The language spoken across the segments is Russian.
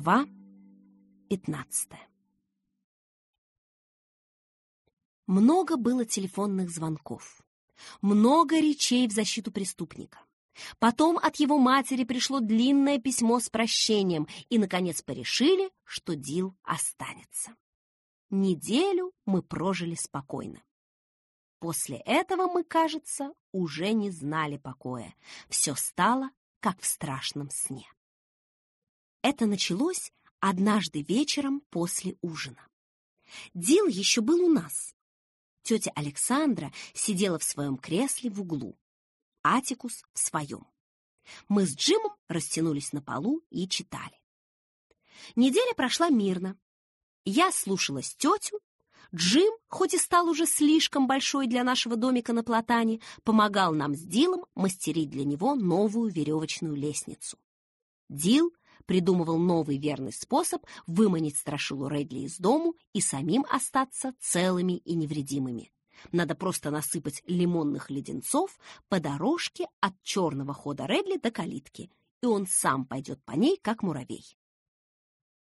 Глава 15 Много было телефонных звонков, много речей в защиту преступника. Потом от его матери пришло длинное письмо с прощением, и, наконец, порешили, что Дил останется. Неделю мы прожили спокойно. После этого мы, кажется, уже не знали покоя. Все стало, как в страшном сне. Это началось однажды вечером после ужина. Дил еще был у нас. Тетя Александра сидела в своем кресле в углу, Атикус в своем. Мы с Джимом растянулись на полу и читали. Неделя прошла мирно. Я слушалась тетю. Джим, хоть и стал уже слишком большой для нашего домика на платане, помогал нам с Дилом мастерить для него новую веревочную лестницу. Дил придумывал новый верный способ выманить страшилу Редли из дому и самим остаться целыми и невредимыми. Надо просто насыпать лимонных леденцов по дорожке от черного хода Редли до калитки, и он сам пойдет по ней, как муравей.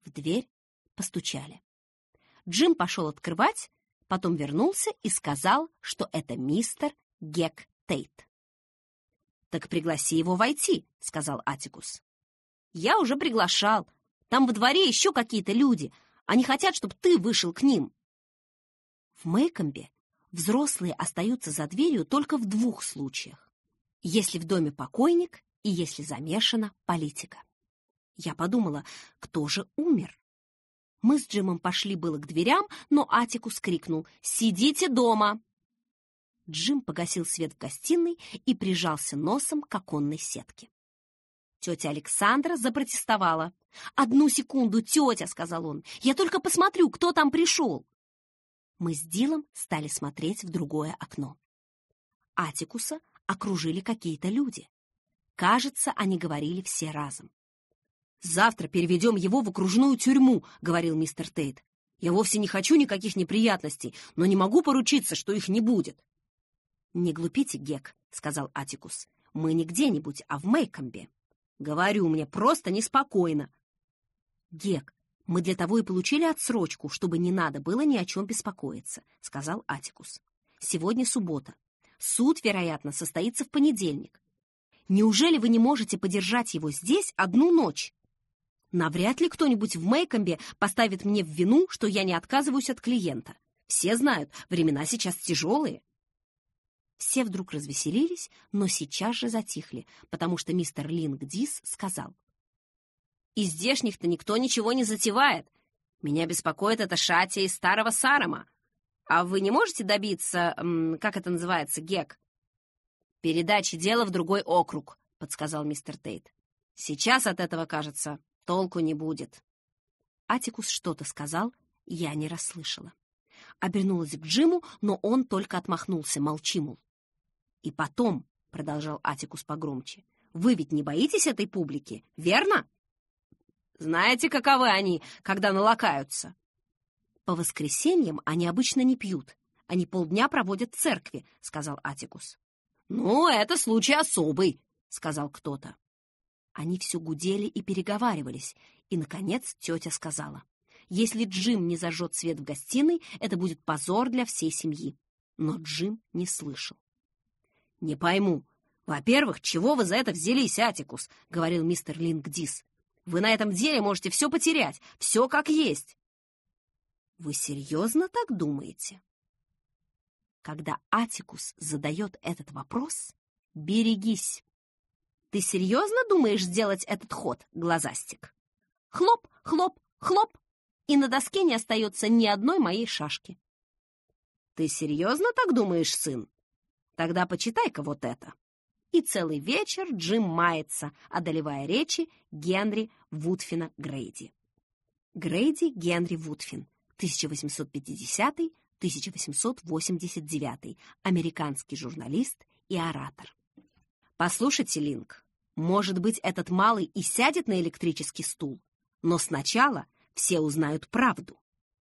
В дверь постучали. Джим пошел открывать, потом вернулся и сказал, что это мистер Гек Тейт. «Так пригласи его войти», — сказал Атикус. «Я уже приглашал. Там во дворе еще какие-то люди. Они хотят, чтобы ты вышел к ним». В Мейкомбе взрослые остаются за дверью только в двух случаях. Если в доме покойник и если замешана политика. Я подумала, кто же умер? Мы с Джимом пошли было к дверям, но Атикус крикнул «Сидите дома!». Джим погасил свет в гостиной и прижался носом к оконной сетке. Тетя Александра запротестовала. «Одну секунду, тетя!» — сказал он. «Я только посмотрю, кто там пришел!» Мы с Дилом стали смотреть в другое окно. Атикуса окружили какие-то люди. Кажется, они говорили все разом. «Завтра переведем его в окружную тюрьму», — говорил мистер Тейт. «Я вовсе не хочу никаких неприятностей, но не могу поручиться, что их не будет». «Не глупите, Гек», — сказал Атикус. «Мы не где-нибудь, а в Мейкомбе». «Говорю, мне просто неспокойно». «Гек, мы для того и получили отсрочку, чтобы не надо было ни о чем беспокоиться», — сказал Атикус. «Сегодня суббота. Суд, вероятно, состоится в понедельник. Неужели вы не можете подержать его здесь одну ночь? Навряд ли кто-нибудь в Мейкомбе поставит мне в вину, что я не отказываюсь от клиента. Все знают, времена сейчас тяжелые». Все вдруг развеселились, но сейчас же затихли, потому что мистер Линг Дис сказал — из здешних-то никто ничего не затевает. Меня беспокоит эта шатия из старого Сарама. А вы не можете добиться, как это называется, гек? Передачи дела в другой округ, подсказал мистер Тейт. Сейчас от этого, кажется, толку не будет. Атикус что-то сказал, я не расслышала. Обернулась к Джиму, но он только отмахнулся, молчи, мол. И потом, — продолжал Атикус погромче, — вы ведь не боитесь этой публики, верно? Знаете, каковы они, когда налакаются?» «По воскресеньям они обычно не пьют. Они полдня проводят в церкви», — сказал Атикус. «Ну, это случай особый», — сказал кто-то. Они все гудели и переговаривались, и, наконец, тетя сказала. «Если Джим не зажжет свет в гостиной, это будет позор для всей семьи». Но Джим не слышал. «Не пойму. Во-первых, чего вы за это взялись, Атикус?» — говорил мистер Лингдис. Вы на этом деле можете все потерять, все как есть. Вы серьезно так думаете? Когда Атикус задает этот вопрос, берегись. Ты серьезно думаешь сделать этот ход, глазастик? Хлоп, хлоп, хлоп, и на доске не остается ни одной моей шашки. Ты серьезно так думаешь, сын? Тогда почитай-ка вот это и целый вечер Джим мается, одолевая речи Генри Вудфина Грейди. Грейди Генри Вудфин, 1850-1889, американский журналист и оратор. Послушайте, Линк, может быть, этот малый и сядет на электрический стул, но сначала все узнают правду,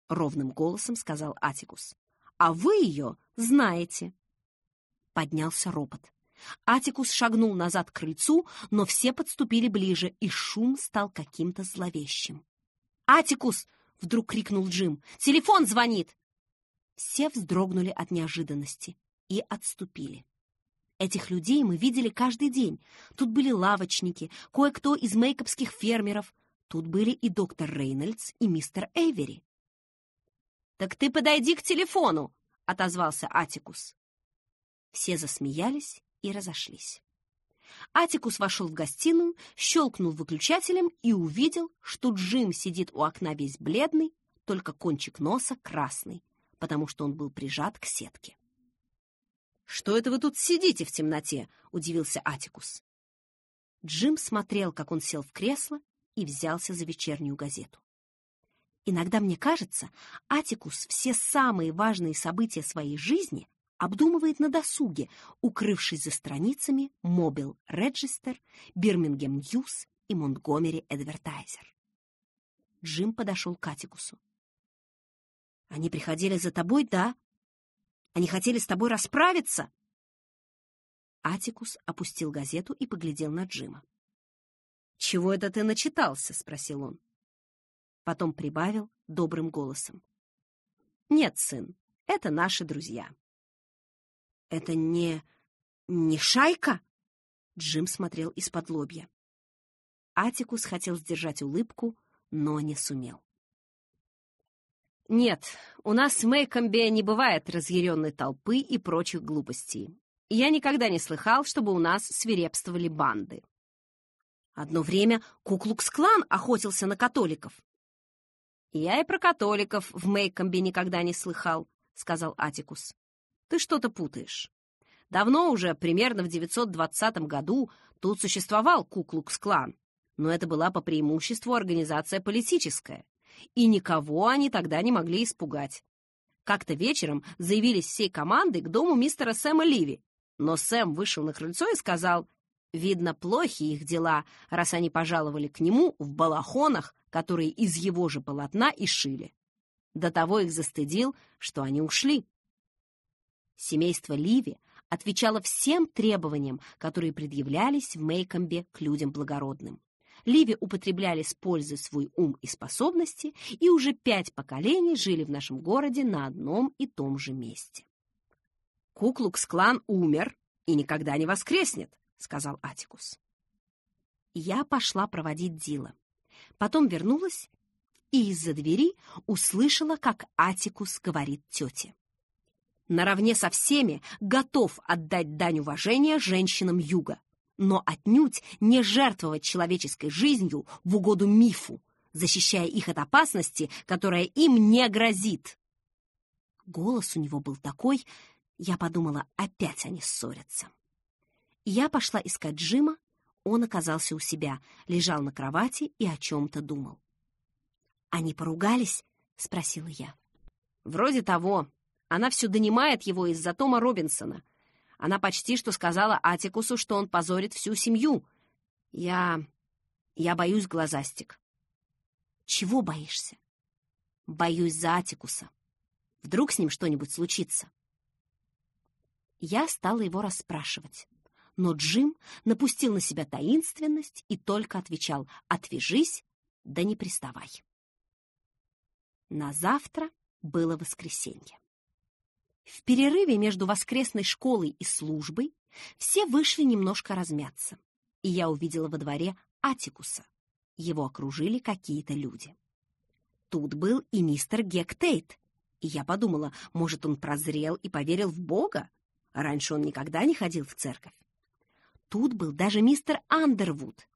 ровным голосом сказал Атикус. А вы ее знаете. Поднялся ропот. Атикус шагнул назад к крыльцу, но все подступили ближе, и шум стал каким-то зловещим. «Атикус!» — вдруг крикнул Джим. «Телефон звонит!» Все вздрогнули от неожиданности и отступили. Этих людей мы видели каждый день. Тут были лавочники, кое-кто из мейкопских фермеров. Тут были и доктор Рейнольдс, и мистер Эйвери. «Так ты подойди к телефону!» — отозвался Атикус. Все засмеялись и разошлись. Атикус вошел в гостиную, щелкнул выключателем и увидел, что Джим сидит у окна весь бледный, только кончик носа красный, потому что он был прижат к сетке. «Что это вы тут сидите в темноте?» — удивился Атикус. Джим смотрел, как он сел в кресло и взялся за вечернюю газету. Иногда мне кажется, Атикус все самые важные события своей жизни обдумывает на досуге, укрывшись за страницами Mobile Register, Birmingham News и Montgomery Advertiser. Джим подошел к Атикусу. «Они приходили за тобой, да?» Они хотели с тобой расправиться?» Атикус опустил газету и поглядел на Джима. «Чего это ты начитался?» — спросил он. Потом прибавил добрым голосом. «Нет, сын, это наши друзья». «Это не... не шайка?» Джим смотрел из-под лобья. Атикус хотел сдержать улыбку, но не сумел. Нет, у нас в Мейкомбе не бывает разъяренной толпы и прочих глупостей. Я никогда не слыхал, чтобы у нас свирепствовали банды. Одно время Куклукс-клан охотился на католиков. «Я и про католиков в Мейкомбе никогда не слыхал», — сказал Атикус. «Ты что-то путаешь. Давно уже, примерно в 920 году, тут существовал Куклукс-клан, но это была по преимуществу организация политическая, и никого они тогда не могли испугать. Как-то вечером заявились всей командой к дому мистера Сэма Ливи, но Сэм вышел на крыльцо и сказал, «Видно, плохи их дела, раз они пожаловали к нему в балахонах, которые из его же полотна и шили. До того их застыдил, что они ушли». Семейство Ливи отвечало всем требованиям, которые предъявлялись в Мейкомбе к людям благородным. Ливи употребляли с пользой свой ум и способности, и уже пять поколений жили в нашем городе на одном и том же месте. «Куклукс-клан умер и никогда не воскреснет», — сказал Атикус. Я пошла проводить Дила. Потом вернулась и из-за двери услышала, как Атикус говорит тете. Наравне со всеми готов отдать дань уважения женщинам Юга но отнюдь не жертвовать человеческой жизнью в угоду мифу, защищая их от опасности, которая им не грозит. Голос у него был такой, я подумала, опять они ссорятся. Я пошла искать Джима, он оказался у себя, лежал на кровати и о чем-то думал. «Они поругались?» — спросила я. «Вроде того. Она все донимает его из-за Тома Робинсона. Она почти что сказала Атикусу, что он позорит всю семью. Я... я боюсь, глазастик. Чего боишься? Боюсь за Атикуса. Вдруг с ним что-нибудь случится. Я стала его расспрашивать. Но Джим напустил на себя таинственность и только отвечал «Отвяжись, да не приставай». На завтра было воскресенье. В перерыве между воскресной школой и службой все вышли немножко размяться, и я увидела во дворе Атикуса. Его окружили какие-то люди. Тут был и мистер Гек Тейт, и я подумала, может, он прозрел и поверил в Бога? Раньше он никогда не ходил в церковь. Тут был даже мистер Андервуд.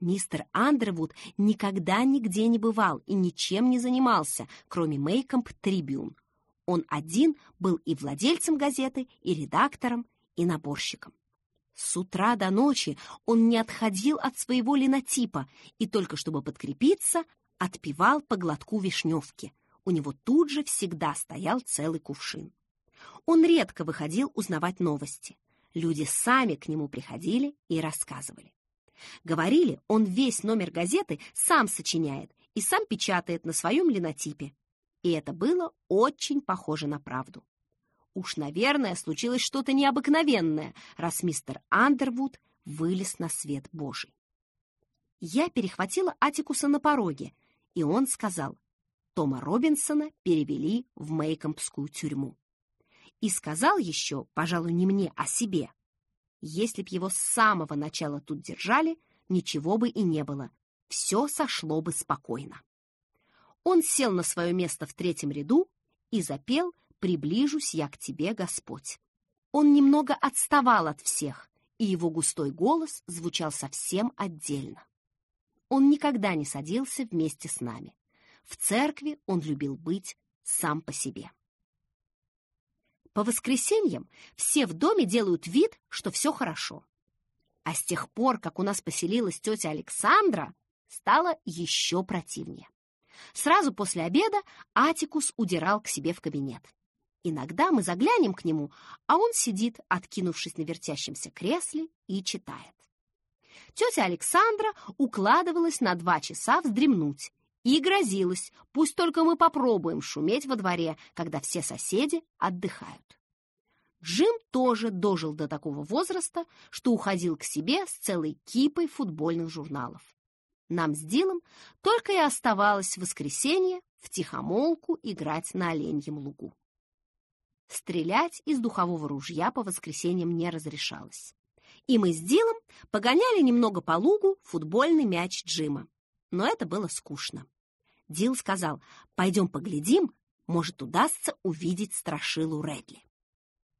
Мистер Андервуд никогда нигде не бывал и ничем не занимался, кроме Мейкомп Трибюн, он один был и владельцем газеты, и редактором, и наборщиком. С утра до ночи он не отходил от своего линотипа и только чтобы подкрепиться, отпивал по глотку вишневки. У него тут же всегда стоял целый кувшин. Он редко выходил узнавать новости. Люди сами к нему приходили и рассказывали. Говорили, он весь номер газеты сам сочиняет и сам печатает на своем линотипе, и это было очень похоже на правду. Уж, наверное, случилось что-то необыкновенное, раз мистер Андервуд вылез на свет Божий. Я перехватила Атикуса на пороге, и он сказал, Тома Робинсона перевели в Мейкомпскую тюрьму. И сказал еще, пожалуй, не мне, а себе, если б его с самого начала тут держали, ничего бы и не было, все сошло бы спокойно. Он сел на свое место в третьем ряду и запел «Приближусь я к тебе, Господь». Он немного отставал от всех, и его густой голос звучал совсем отдельно. Он никогда не садился вместе с нами. В церкви он любил быть сам по себе. По воскресеньям все в доме делают вид, что все хорошо. А с тех пор, как у нас поселилась тетя Александра, стало еще противнее. Сразу после обеда Атикус удирал к себе в кабинет. Иногда мы заглянем к нему, а он сидит, откинувшись на вертящемся кресле, и читает. Тетя Александра укладывалась на два часа вздремнуть и грозилась, пусть только мы попробуем шуметь во дворе, когда все соседи отдыхают. Джим тоже дожил до такого возраста, что уходил к себе с целой кипой футбольных журналов. Нам с Дилом только и оставалось в воскресенье в тихомолку играть на оленьем лугу. Стрелять из духового ружья по воскресеньям не разрешалось. И мы с Дилом погоняли немного по лугу футбольный мяч Джима. Но это было скучно. Дил сказал, пойдем поглядим, может, удастся увидеть страшилу Редли.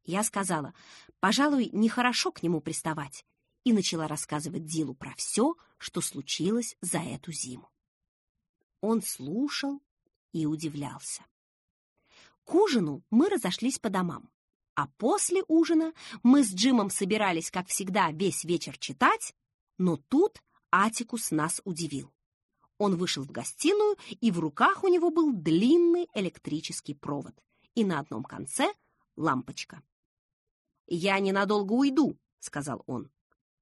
Я сказала, пожалуй, нехорошо к нему приставать, и начала рассказывать Дилу про все, что случилось за эту зиму. Он слушал и удивлялся. К ужину мы разошлись по домам, а после ужина мы с Джимом собирались, как всегда, весь вечер читать, но тут Атикус нас удивил. Он вышел в гостиную, и в руках у него был длинный электрический провод, и на одном конце лампочка. «Я ненадолго уйду», — сказал он.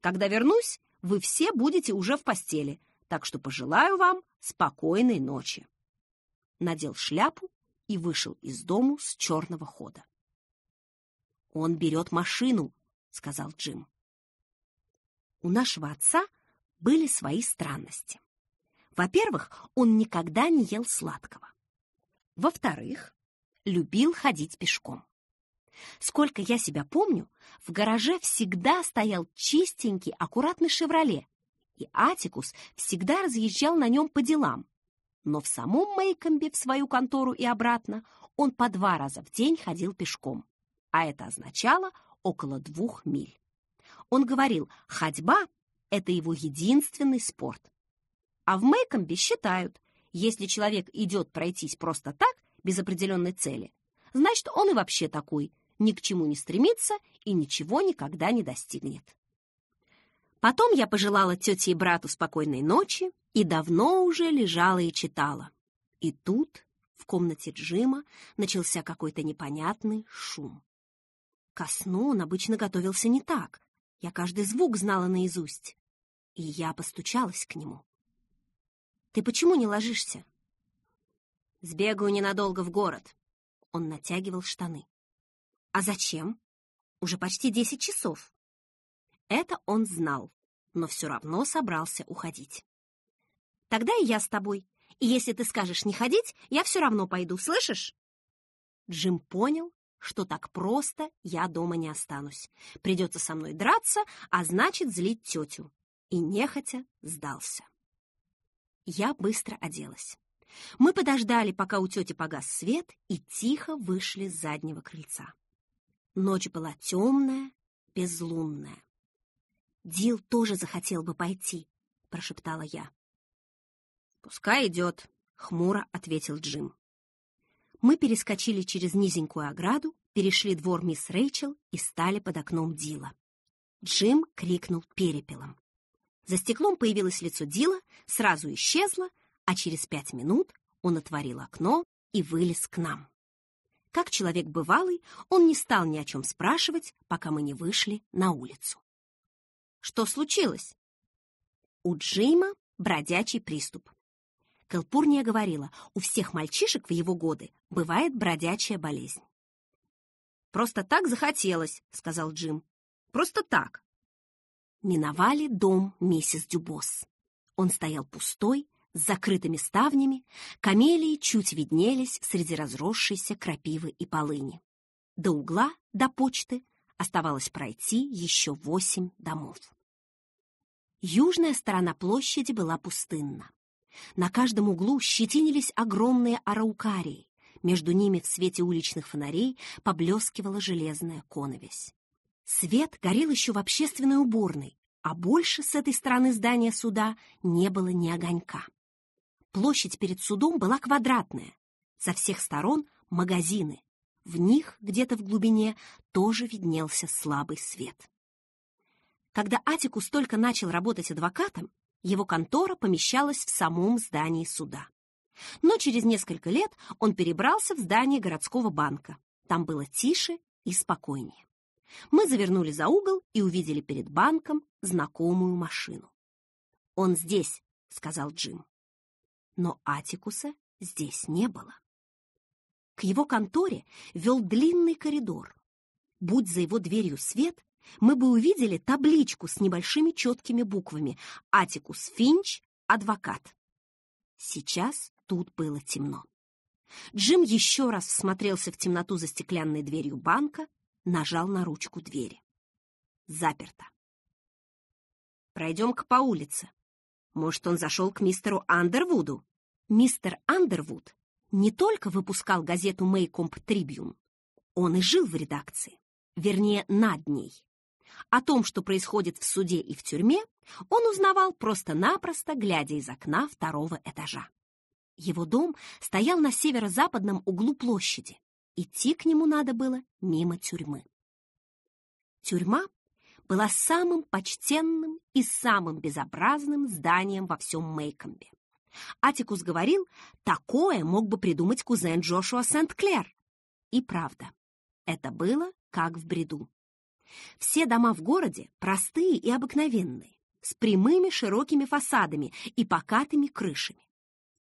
«Когда вернусь, вы все будете уже в постели, так что пожелаю вам спокойной ночи». Надел шляпу и вышел из дому с черного хода. «Он берет машину», — сказал Джим. У нашего отца были свои странности. Во-первых, он никогда не ел сладкого. Во-вторых, любил ходить пешком. Сколько я себя помню, в гараже всегда стоял чистенький, аккуратный «Шевроле», и Атикус всегда разъезжал на нем по делам. Но в самом Мейкомбе в свою контору и обратно он по два раза в день ходил пешком, а это означало около двух миль. Он говорил, ходьба — это его единственный спорт. А в Мейкомбе считают, если человек идет пройтись просто так, без определенной цели, значит, он и вообще такой, ни к чему не стремится и ничего никогда не достигнет. Потом я пожелала тете и брату спокойной ночи и давно уже лежала и читала. И тут в комнате Джима начался какой-то непонятный шум. Ко сну он обычно готовился не так. Я каждый звук знала наизусть. И я постучалась к нему. «Ты почему не ложишься?» «Сбегаю ненадолго в город». Он натягивал штаны. А зачем? Уже почти десять часов. Это он знал, но все равно собрался уходить. Тогда и я с тобой. И если ты скажешь не ходить, я все равно пойду, слышишь? Джим понял, что так просто я дома не останусь. Придется со мной драться, а значит злить тетю. И нехотя сдался. Я быстро оделась. Мы подождали, пока у тети погас свет, и тихо вышли с заднего крыльца. Ночь была темная, безлунная. «Дил тоже захотел бы пойти», — прошептала я. «Пускай идет», — хмуро ответил Джим. Мы перескочили через низенькую ограду, перешли двор мисс Рэйчел и стали под окном Дила. Джим крикнул перепелом. За стеклом появилось лицо Дила, сразу исчезло, а через пять минут он отворил окно и вылез к нам. Как человек бывалый, он не стал ни о чем спрашивать, пока мы не вышли на улицу. Что случилось? У Джейма бродячий приступ. Калпурния говорила, у всех мальчишек в его годы бывает бродячая болезнь. Просто так захотелось», — сказал Джим. «Просто так». Миновали дом миссис Дюбос. Он стоял пустой, с закрытыми ставнями, камелии чуть виднелись среди разросшейся крапивы и полыни. До угла, до почты, оставалось пройти еще восемь домов. Южная сторона площади была пустынна. На каждом углу щетинились огромные араукарии. Между ними в свете уличных фонарей поблескивала железная коновесь. Свет горел еще в общественной уборной, а больше с этой стороны здания суда не было ни огонька. Площадь перед судом была квадратная. Со всех сторон магазины. В них, где-то в глубине, тоже виднелся слабый свет. Когда Атикус только начал работать адвокатом, его контора помещалась в самом здании суда. Но через несколько лет он перебрался в здание городского банка. Там было тише и спокойнее. Мы завернули за угол и увидели перед банком знакомую машину. «Он здесь», — сказал Джим. Но Атикуса здесь не было. К его конторе вел длинный коридор. Будь за его дверью свет, мы бы увидели табличку с небольшими четкими буквами «Атикус Финч, адвокат». Сейчас тут было темно. Джим еще раз всмотрелся в темноту за стеклянной дверью банка, нажал на ручку двери. Заперто. «Пройдем-ка по улице. Может, он зашел к мистеру Андервуду?» Мистер Андервуд не только выпускал газету «Мейкомп Трибюн», он и жил в редакции, вернее, над ней. О том, что происходит в суде и в тюрьме, он узнавал просто-напросто, глядя из окна второго этажа. Его дом стоял на северо-западном углу площади. Идти к нему надо было мимо тюрьмы. Тюрьма была самым почтенным и самым безобразным зданием во всем Мейкомбе. Атикус говорил, такое мог бы придумать кузен Джошуа Сент-Клер. И правда, это было как в бреду. Все дома в городе простые и обыкновенные, с прямыми широкими фасадами и покатыми крышами.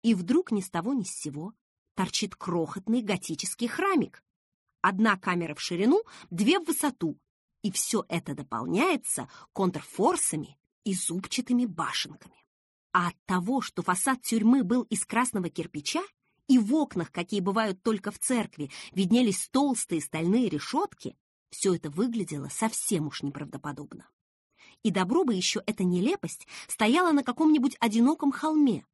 И вдруг ни с того ни с сего торчит крохотный готический храмик. Одна камера в ширину, две в высоту, и все это дополняется контрфорсами и зубчатыми башенками. А от того, что фасад тюрьмы был из красного кирпича, и в окнах, какие бывают только в церкви, виднелись толстые стальные решетки, все это выглядело совсем уж неправдоподобно. И добро бы еще эта нелепость стояла на каком-нибудь одиноком холме,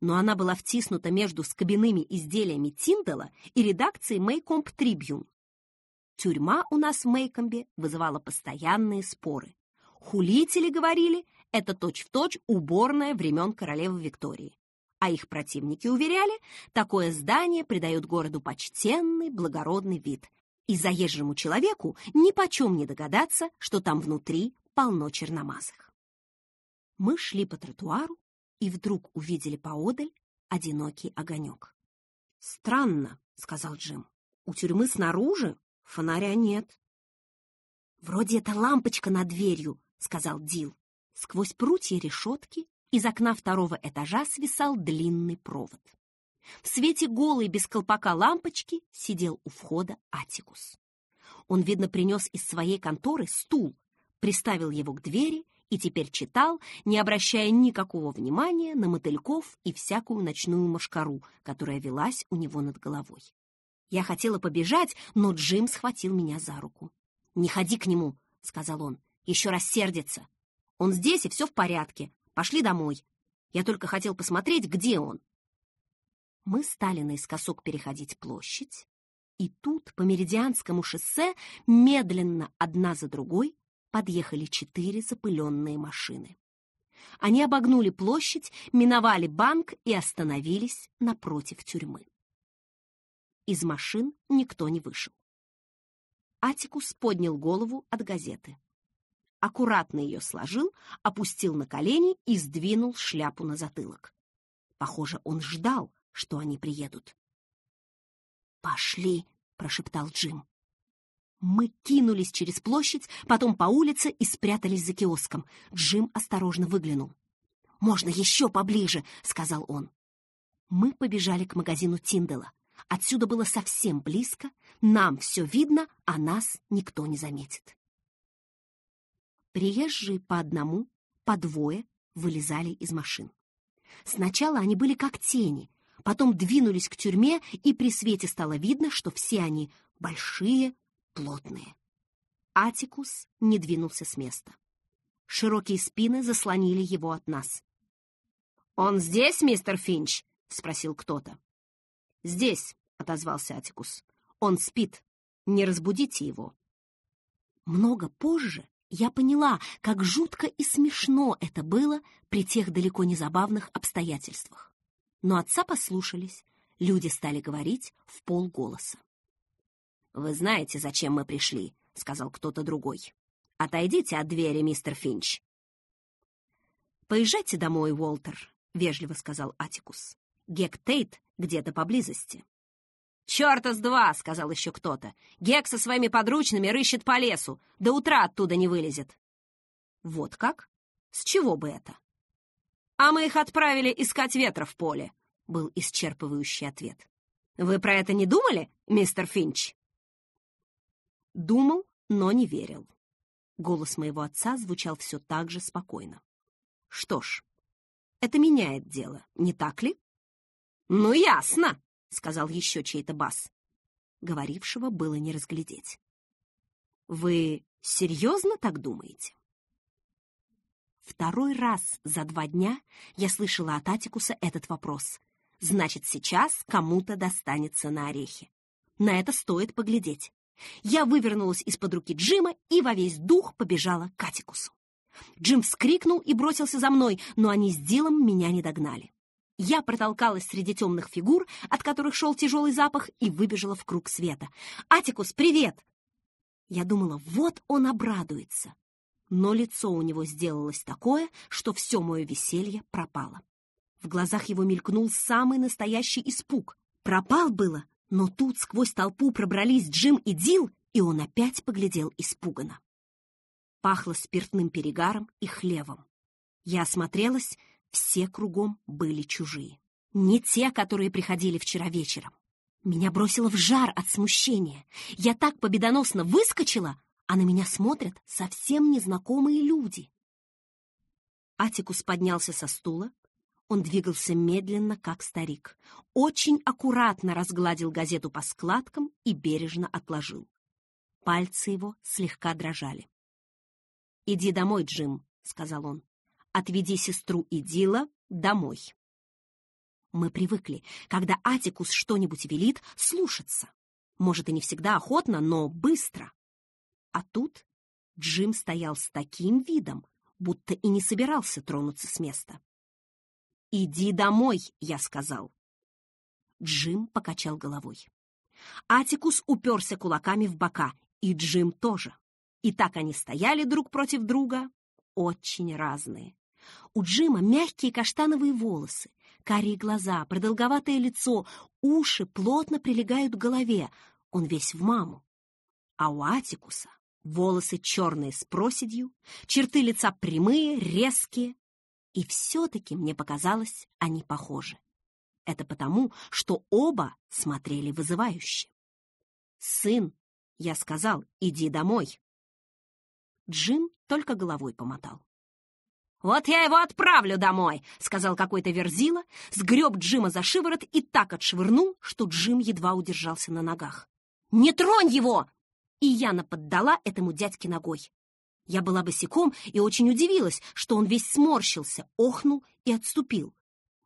но она была втиснута между скобяными изделиями Тиндала и редакцией Мейкомб Трибьюн. Тюрьма у нас в Мейкомбе вызывала постоянные споры. Хулители говорили, это точь-в-точь точь уборная времен королевы Виктории. А их противники уверяли, такое здание придает городу почтенный, благородный вид. И заезжему человеку ни почем не догадаться, что там внутри полно черномазых. Мы шли по тротуару и вдруг увидели поодаль одинокий огонек. «Странно», — сказал Джим. «У тюрьмы снаружи фонаря нет». «Вроде это лампочка над дверью», — сказал Дил. Сквозь прутья решетки из окна второго этажа свисал длинный провод. В свете голой без колпака лампочки сидел у входа Атикус. Он, видно, принес из своей конторы стул, приставил его к двери и теперь читал, не обращая никакого внимания на мотыльков и всякую ночную мошкару, которая велась у него над головой. Я хотела побежать, но Джим схватил меня за руку. «Не ходи к нему», — сказал он, — «еще раз сердится. Он здесь, и все в порядке. Пошли домой. Я только хотел посмотреть, где он. Мы стали наискосок переходить площадь, и тут по Меридианскому шоссе медленно одна за другой подъехали четыре запыленные машины. Они обогнули площадь, миновали банк и остановились напротив тюрьмы. Из машин никто не вышел. Атикус поднял голову от газеты аккуратно ее сложил, опустил на колени и сдвинул шляпу на затылок. Похоже, он ждал, что они приедут. «Пошли!» — прошептал Джим. Мы кинулись через площадь, потом по улице и спрятались за киоском. Джим осторожно выглянул. «Можно еще поближе!» — сказал он. Мы побежали к магазину Тиндела. Отсюда было совсем близко, нам все видно, а нас никто не заметит. Приезжие по одному, по двое вылезали из машин. Сначала они были как тени, потом двинулись к тюрьме, и при свете стало видно, что все они большие, плотные. Атикус не двинулся с места. Широкие спины заслонили его от нас. «Он здесь, мистер Финч?» — спросил кто-то. «Здесь», — отозвался Атикус. «Он спит. Не разбудите его». Много позже я поняла, как жутко и смешно это было при тех далеко не забавных обстоятельствах. Но отца послушались, люди стали говорить в полголоса. «Вы знаете, зачем мы пришли», — сказал кто-то другой. «Отойдите от двери, мистер Финч». «Поезжайте домой, Уолтер», — вежливо сказал Атикус. «Гек Тейт где-то поблизости». «Черта с два!» — сказал еще кто-то. «Гек со своими подручными рыщет по лесу. До утра оттуда не вылезет». «Вот как? С чего бы это?» «А мы их отправили искать ветра в поле», — был исчерпывающий ответ. «Вы про это не думали, мистер Финч?» Думал, но не верил. Голос моего отца звучал все так же спокойно. «Что ж, это меняет дело, не так ли?» «Ну, ясно!» — сказал еще чей-то бас. Говорившего было не разглядеть. «Вы серьезно так думаете?» Второй раз за два дня я слышала от Атикуса этот вопрос. Значит, сейчас кому-то достанется на орехи. На это стоит поглядеть. Я вывернулась из-под руки Джима и во весь дух побежала к Атикусу. Джим вскрикнул и бросился за мной, но они с Дилом меня не догнали. Я протолкалась среди темных фигур, от которых шел тяжелый запах, и выбежала в круг света. «Атикус, привет!» Я думала, вот он обрадуется. Но лицо у него сделалось такое, что все мое веселье пропало. В глазах его мелькнул самый настоящий испуг. Пропал было, но тут сквозь толпу пробрались Джим и Дил, и он опять поглядел испуганно. Пахло спиртным перегаром и хлевом. Я осмотрелась все кругом были чужие. Не те, которые приходили вчера вечером. Меня бросило в жар от смущения. Я так победоносно выскочила, а на меня смотрят совсем незнакомые люди. Атикус поднялся со стула. Он двигался медленно, как старик. Очень аккуратно разгладил газету по складкам и бережно отложил. Пальцы его слегка дрожали. «Иди домой, Джим», — сказал он отведи сестру и Дила домой. Мы привыкли, когда Атикус что-нибудь велит, слушаться. Может, и не всегда охотно, но быстро. А тут Джим стоял с таким видом, будто и не собирался тронуться с места. «Иди домой», — я сказал. Джим покачал головой. Атикус уперся кулаками в бока, и Джим тоже. И так они стояли друг против друга, очень разные. У Джима мягкие каштановые волосы, карие глаза, продолговатое лицо, уши плотно прилегают к голове, он весь в маму. А у Атикуса волосы черные с проседью, черты лица прямые, резкие. И все-таки, мне показалось, они похожи. Это потому, что оба смотрели вызывающе. «Сын», — я сказал, — «иди домой». Джим только головой помотал. «Вот я его отправлю домой», — сказал какой-то верзила, сгреб Джима за шиворот и так отшвырнул, что Джим едва удержался на ногах. «Не тронь его!» И Яна поддала этому дядьке ногой. Я была босиком и очень удивилась, что он весь сморщился, охнул и отступил.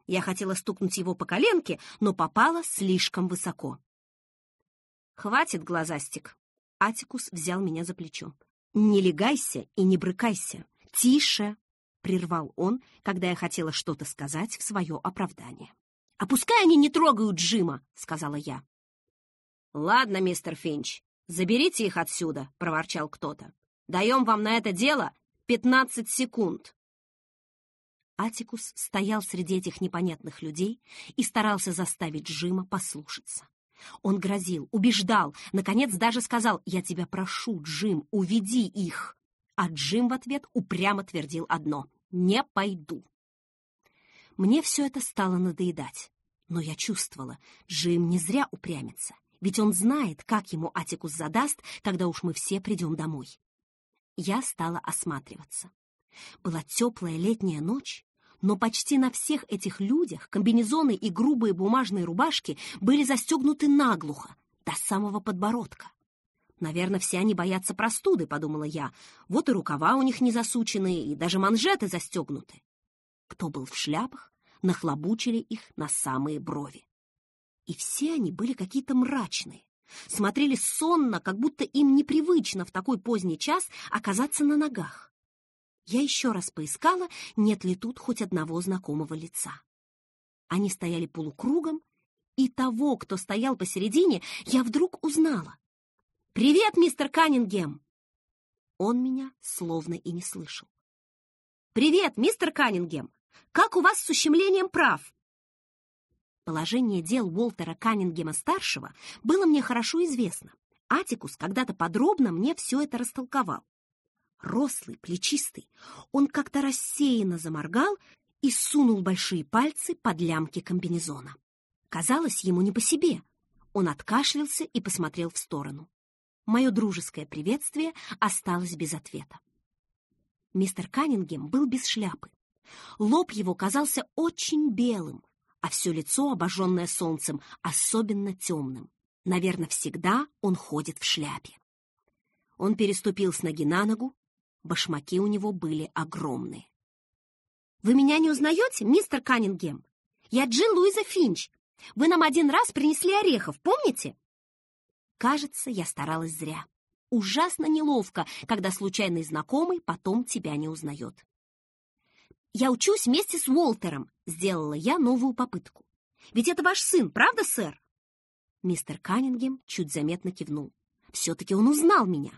Я хотела стукнуть его по коленке, но попала слишком высоко. «Хватит, глазастик!» Атикус взял меня за плечо. «Не легайся и не брыкайся. Тише!» Прервал он, когда я хотела что-то сказать в свое оправдание. «А пускай они не трогают Джима», — сказала я. «Ладно, мистер Финч, заберите их отсюда», — проворчал кто-то. «Даем вам на это дело пятнадцать секунд». Атикус стоял среди этих непонятных людей и старался заставить Джима послушаться. Он грозил, убеждал, наконец даже сказал «Я тебя прошу, Джим, уведи их». А Джим в ответ упрямо твердил одно не пойду. Мне все это стало надоедать. Но я чувствовала, Джим не зря упрямится, ведь он знает, как ему Атикус задаст, когда уж мы все придем домой. Я стала осматриваться. Была теплая летняя ночь, но почти на всех этих людях комбинезоны и грубые бумажные рубашки были застегнуты наглухо, до самого подбородка. Наверное, все они боятся простуды, подумала я. Вот и рукава у них не засучены, и даже манжеты застегнуты. Кто был в шляпах, нахлобучили их на самые брови. И все они были какие-то мрачные, смотрели сонно, как будто им непривычно в такой поздний час оказаться на ногах. Я еще раз поискала, нет ли тут хоть одного знакомого лица. Они стояли полукругом, и того, кто стоял посередине, я вдруг узнала. «Привет, мистер Каннингем!» Он меня словно и не слышал. «Привет, мистер Каннингем! Как у вас с ущемлением прав?» Положение дел Уолтера Каннингема-старшего было мне хорошо известно. Атикус когда-то подробно мне все это растолковал. Рослый, плечистый, он как-то рассеянно заморгал и сунул большие пальцы под лямки комбинезона. Казалось ему не по себе. Он откашлялся и посмотрел в сторону. Мое дружеское приветствие осталось без ответа. Мистер Каннингем был без шляпы. Лоб его казался очень белым, а все лицо, обожженное солнцем, особенно темным. Наверное, всегда он ходит в шляпе. Он переступил с ноги на ногу, башмаки у него были огромные. «Вы меня не узнаете, мистер Каннингем? Я Джилл Луиза Финч. Вы нам один раз принесли орехов, помните?» Кажется, я старалась зря. Ужасно неловко, когда случайный знакомый потом тебя не узнает. «Я учусь вместе с Уолтером», — сделала я новую попытку. «Ведь это ваш сын, правда, сэр?» Мистер Каннингем чуть заметно кивнул. Все-таки он узнал меня.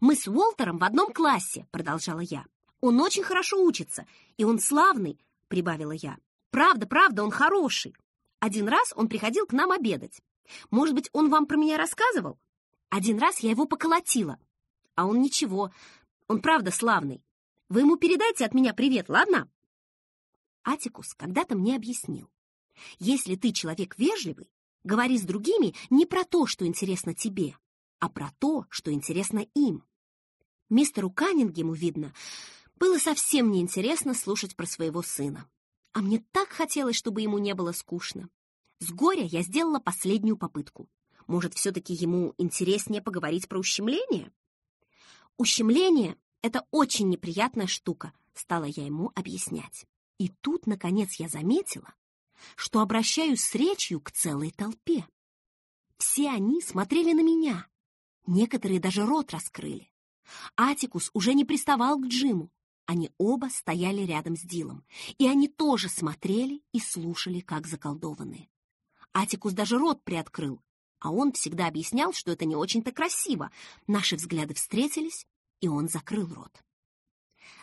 «Мы с Уолтером в одном классе», — продолжала я. «Он очень хорошо учится, и он славный», — прибавила я. «Правда, правда, он хороший. Один раз он приходил к нам обедать. Может быть, он вам про меня рассказывал? Один раз я его поколотила. А он ничего, он правда славный. Вы ему передайте от меня привет, ладно?» Атикус когда-то мне объяснил. Если ты человек вежливый, говори с другими не про то, что интересно тебе, а про то, что интересно им. Мистеру Каннингему, видно, было совсем неинтересно слушать про своего сына. А мне так хотелось, чтобы ему не было скучно. С горя я сделала последнюю попытку. Может, все-таки ему интереснее поговорить про ущемление? Ущемление — это очень неприятная штука, стала я ему объяснять. И тут, наконец, я заметила, что обращаюсь с речью к целой толпе. Все они смотрели на меня. Некоторые даже рот раскрыли. Атикус уже не приставал к Джиму. Они оба стояли рядом с Дилом, и они тоже смотрели и слушали, как заколдованные. Атикус даже рот приоткрыл, а он всегда объяснял, что это не очень-то красиво. Наши взгляды встретились, и он закрыл рот.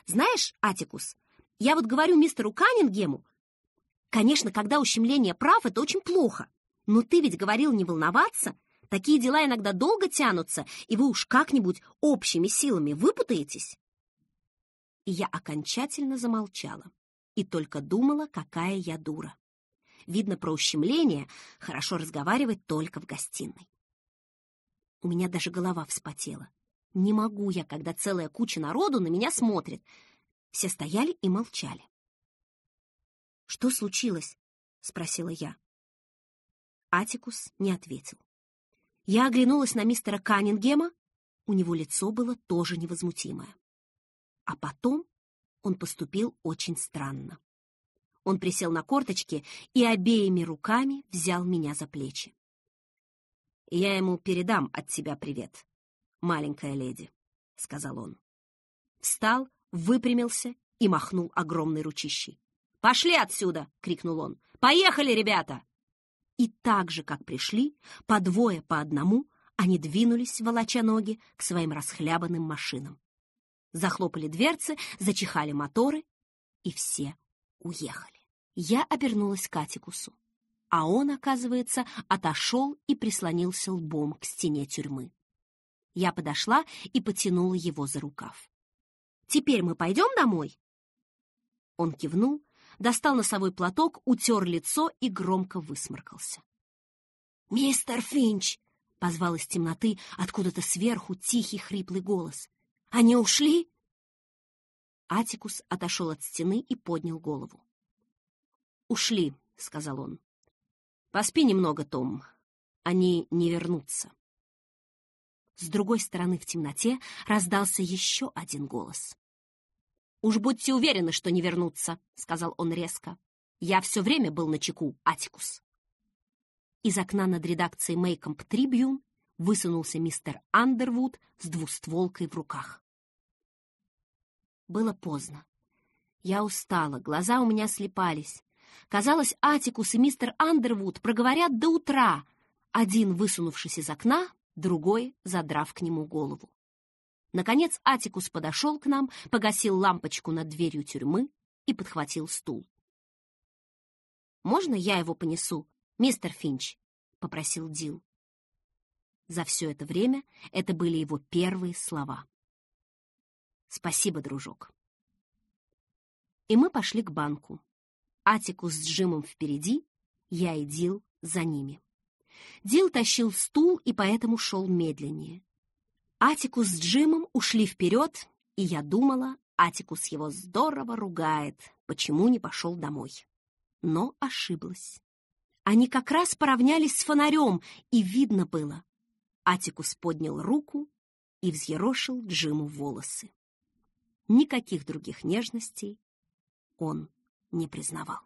«Знаешь, Атикус, я вот говорю мистеру Каннингему, конечно, когда ущемление прав, это очень плохо, но ты ведь говорил не волноваться, такие дела иногда долго тянутся, и вы уж как-нибудь общими силами выпутаетесь». И я окончательно замолчала и только думала, какая я дура. Видно, про ущемление хорошо разговаривать только в гостиной. У меня даже голова вспотела. Не могу я, когда целая куча народу на меня смотрит. Все стояли и молчали. «Что случилось?» — спросила я. Атикус не ответил. Я оглянулась на мистера Каннингема. У него лицо было тоже невозмутимое. А потом он поступил очень странно. Он присел на корточки и обеими руками взял меня за плечи. «Я ему передам от тебя привет, маленькая леди», — сказал он. Встал, выпрямился и махнул огромной ручищей. «Пошли отсюда!» — крикнул он. «Поехали, ребята!» И так же, как пришли, по двое, по одному, они двинулись, волоча ноги, к своим расхлябанным машинам. Захлопали дверцы, зачихали моторы, и все уехали. Я обернулась к Атикусу, а он, оказывается, отошел и прислонился лбом к стене тюрьмы. Я подошла и потянула его за рукав. «Теперь мы пойдем домой?» Он кивнул, достал носовой платок, утер лицо и громко высморкался. «Мистер Финч!» — позвал из темноты откуда-то сверху тихий хриплый голос. «Они ушли?» Атикус отошел от стены и поднял голову. «Ушли», — сказал он. «Поспи немного, Том. Они не вернутся». С другой стороны в темноте раздался еще один голос. «Уж будьте уверены, что не вернутся», — сказал он резко. «Я все время был на чеку, Атикус». Из окна над редакцией Мейкомп Трибьюн высунулся мистер Андервуд с двустволкой в руках. Было поздно. Я устала, глаза у меня слепались. Казалось, Атикус и мистер Андервуд проговорят до утра, один высунувшись из окна, другой задрав к нему голову. Наконец Атикус подошел к нам, погасил лампочку над дверью тюрьмы и подхватил стул. «Можно я его понесу, мистер Финч?» — попросил Дил. За все это время это были его первые слова. «Спасибо, дружок». И мы пошли к банку. Атикус с Джимом впереди, я и Дил за ними. Дил тащил стул и поэтому шел медленнее. Атикус с Джимом ушли вперед, и я думала, Атикус его здорово ругает, почему не пошел домой. Но ошиблась. Они как раз поравнялись с фонарем, и видно было. Атикус поднял руку и взъерошил Джиму волосы. Никаких других нежностей он не признавал.